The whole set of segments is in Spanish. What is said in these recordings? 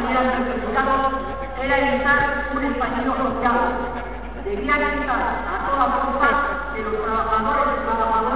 manera de pensar era evitar un español social. Debía evitar a toda voluntad que los trabajadores y trabajadoras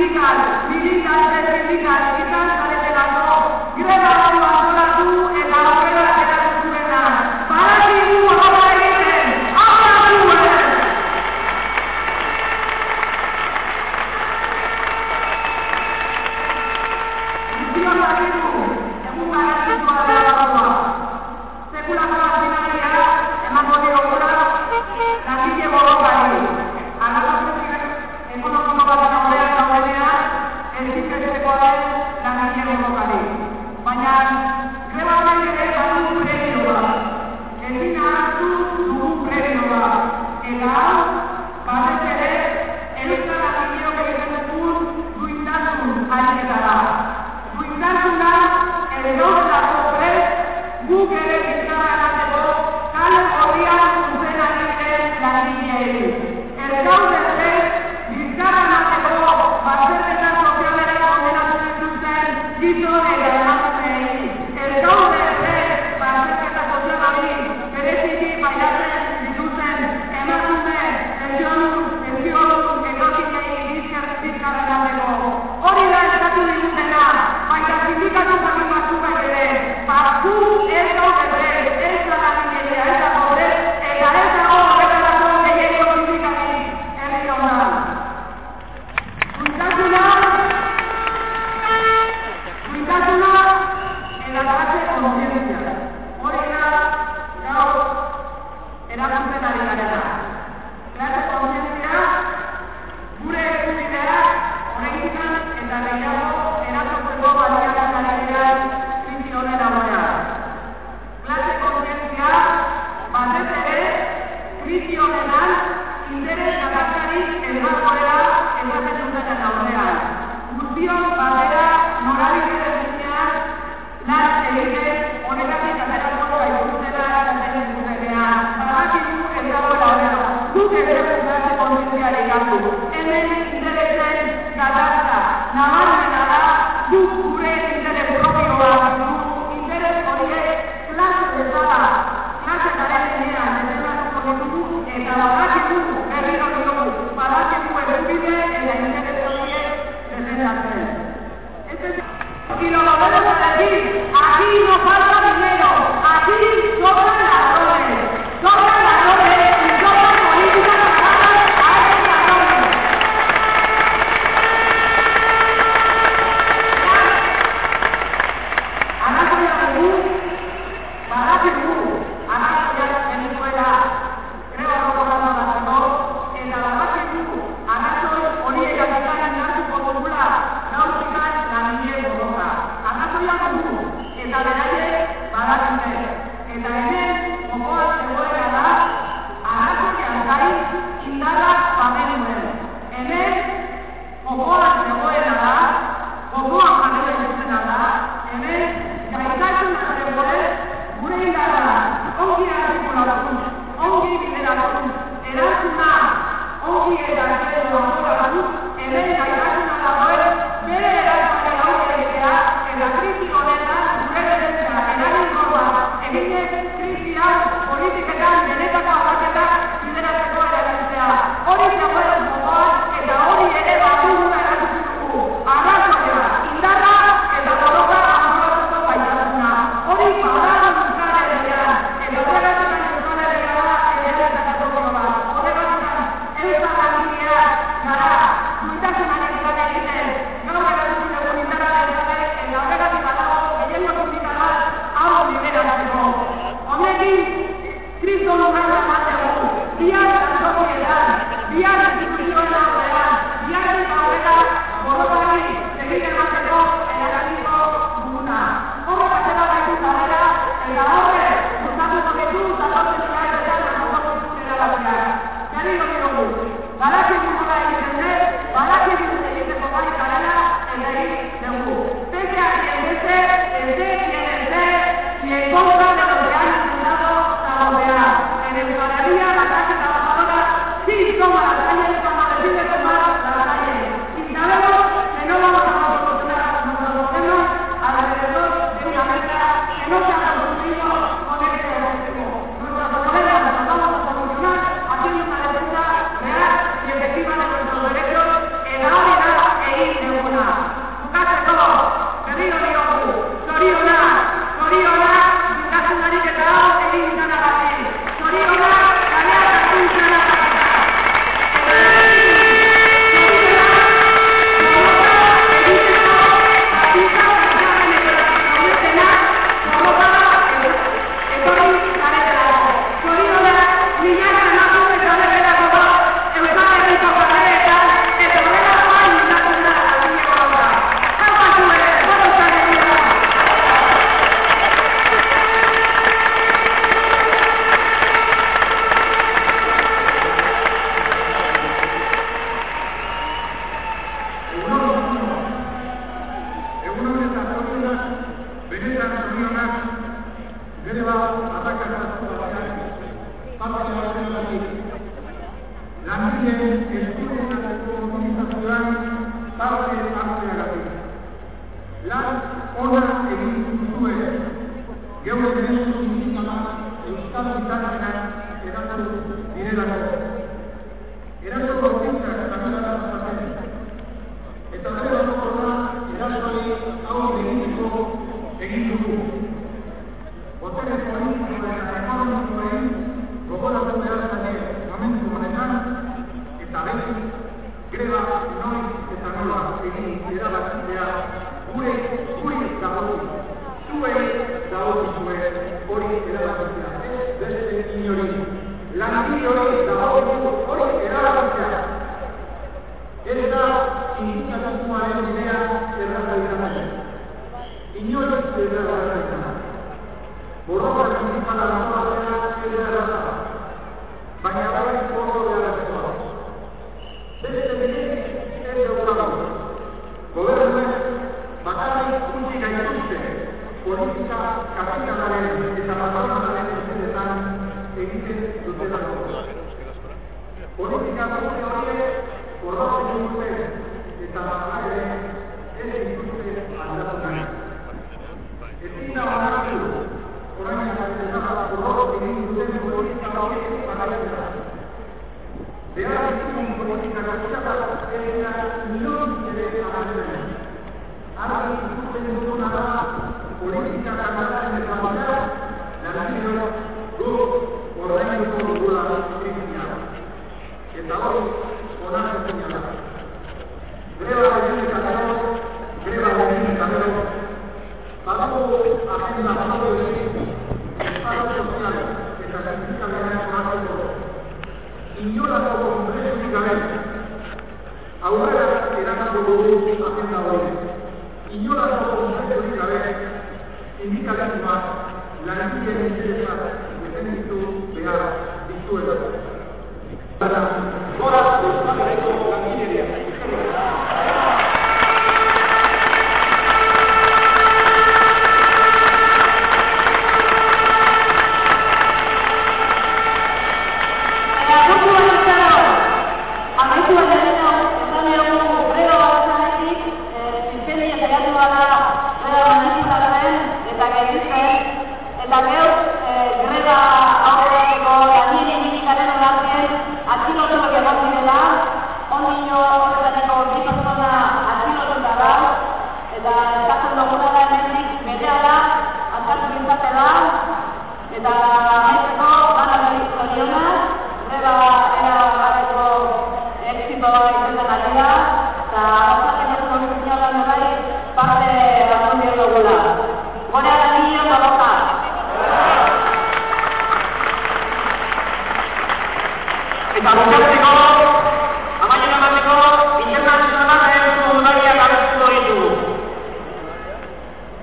militares, militares